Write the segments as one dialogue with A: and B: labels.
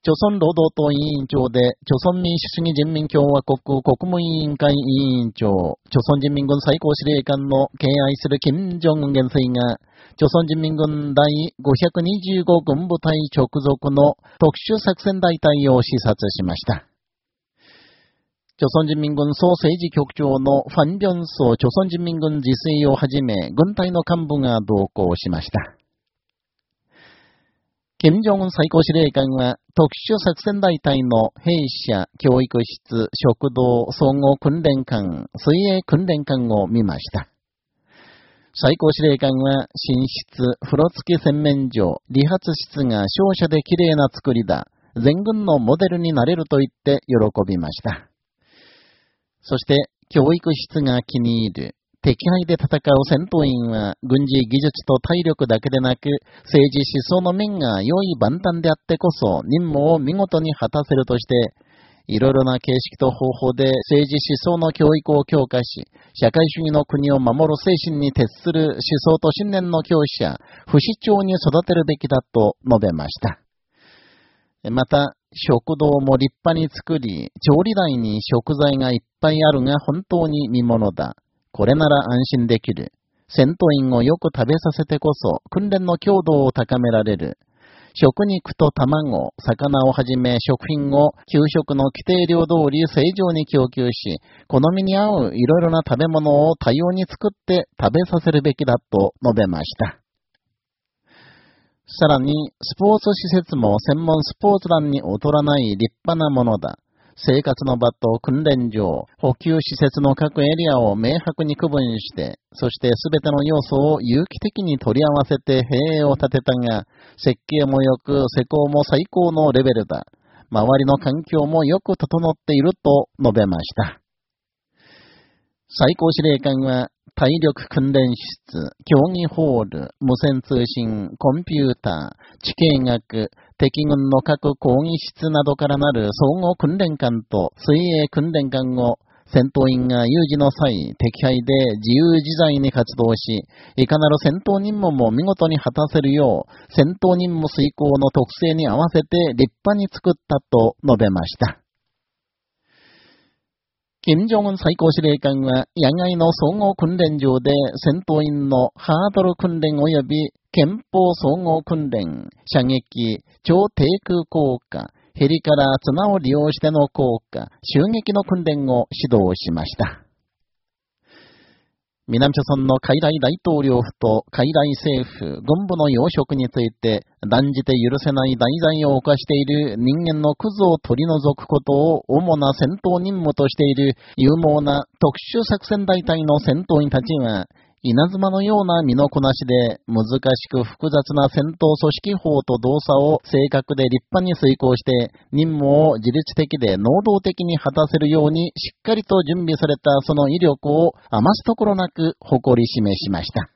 A: 朝鮮労働党委員長で、朝鮮民主主義人民共和国国務委員会委員長、朝鮮人民軍最高司令官の敬愛する金正恩元帥が、朝鮮人民軍第525軍部隊直属の特殊作戦大隊を視察しました。朝鮮人民軍総政治局長のファン・ビョンソ朝鮮人民軍自炊をはじめ、軍隊の幹部が同行しました。金正恩最高司令官は特殊作戦大隊の兵舎、教育室、食堂、総合訓練艦、水泳訓練艦を見ました。最高司令官は寝室、風呂付き洗面所、理髪室が商社で綺麗な作りだ。全軍のモデルになれると言って喜びました。そして、教育室が気に入る。敵配で戦う戦闘員は、軍事技術と体力だけでなく、政治思想の面が良い万端であってこそ、任務を見事に果たせるとして、いろいろな形式と方法で政治思想の教育を強化し、社会主義の国を守る精神に徹する思想と信念の教師や、不死鳥に育てるべきだと述べました。また、食堂も立派に作り、調理台に食材がいっぱいあるが本当に見物だ。これなら安心できる。戦闘員をよく食べさせてこそ、訓練の強度を高められる。食肉と卵、魚をはじめ食品を給食の規定量通り正常に供給し、好みに合ういろいろな食べ物を多様に作って食べさせるべきだと述べました。さらに、スポーツ施設も専門スポーツ欄に劣らない立派なものだ。生活の場と訓練場、補給施設の各エリアを明白に区分して、そして全ての要素を有機的に取り合わせて兵営を立てたが、設計も良く、施工も最高のレベルだ。周りの環境もよく整っていると述べました。最高司令官は、体力訓練室、競技ホール、無線通信、コンピューター、地形学、敵軍の各講義室などからなる総合訓練艦と水泳訓練艦を戦闘員が有事の際、敵配で自由自在に活動し、いかなる戦闘任務も見事に果たせるよう、戦闘任務遂行の特性に合わせて立派に作ったと述べました。金正恩最高司令官は野外の総合訓練場で戦闘員のハードル訓練及び憲法総合訓練、射撃、超低空降下、ヘリから綱を利用しての降下、襲撃の訓練を指導しました。南朝村の海外大統領府と海外政府、軍部の要職について、断じて許せない大罪を犯している人間のクズを取り除くことを主な戦闘任務としている有望な特殊作戦大隊の戦闘員たちは、稲妻のような身のこなしで、難しく複雑な戦闘組織法と動作を正確で立派に遂行して、任務を自律的で能動的に果たせるように、しっかりと準備されたその威力を余すところなく誇り示しました。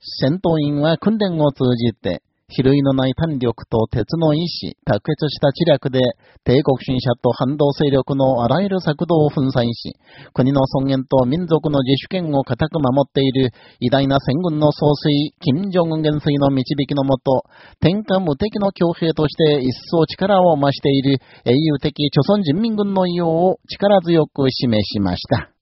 A: 戦闘員は訓練を通じて、比類のない胆力と鉄の意志、卓越した知略で、帝国主義者と反動勢力のあらゆる策動を粉砕し、国の尊厳と民族の自主権を固く守っている偉大な戦軍の総帥、金正恩元帥の導きのもと、天下無敵の強兵として一層力を増している英雄的朝鮮人民軍の異様を力強く示しました。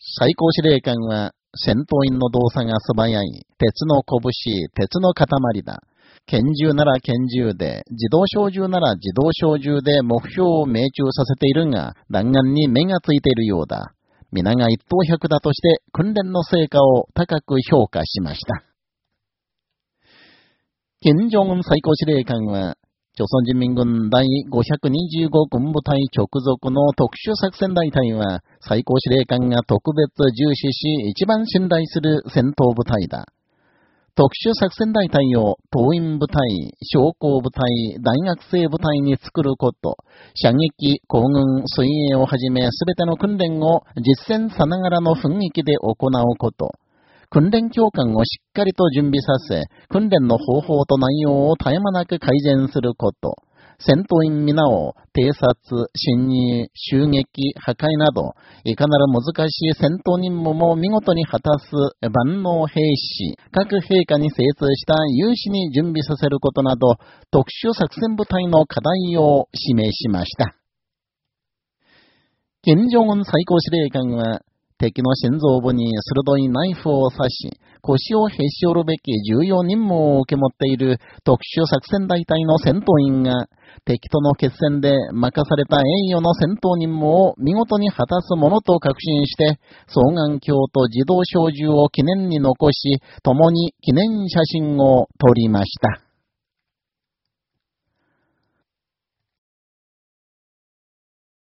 A: 最高司令官は、戦闘員の動作が素早い、鉄の拳、鉄の塊だ。拳銃なら拳銃で、自動小銃なら自動小銃で目標を命中させているが、弾丸に目がついているようだ。皆が一等百だとして訓練の成果を高く評価しました。金正恩最高司令官は、朝鮮人民軍第525軍部隊直属の特殊作戦大隊は、最高司令官が特別重視し、一番信頼する戦闘部隊だ。特殊作戦大隊を党員部隊、将校部隊、大学生部隊に作ること、射撃、行軍、水泳をはじめ全ての訓練を実践さながらの雰囲気で行うこと、訓練教官をしっかりと準備させ、訓練の方法と内容を絶え間なく改善すること、戦闘員皆を偵察、侵入、襲撃、破壊など、いかなる難しい戦闘任務も見事に果たす万能兵士、各陛下に精通した有志に準備させることなど、特殊作戦部隊の課題を示しました。金正恩最高司令官は、敵の心臓部に鋭いナイフを刺し、腰をへし折るべき重要任務を受け持っている特殊作戦大隊の戦闘員が、敵との決戦で任された栄誉の戦闘任務を見事に果たすものと確信して、双眼鏡と自動小銃を記念に残し、共に記念写真を撮りました。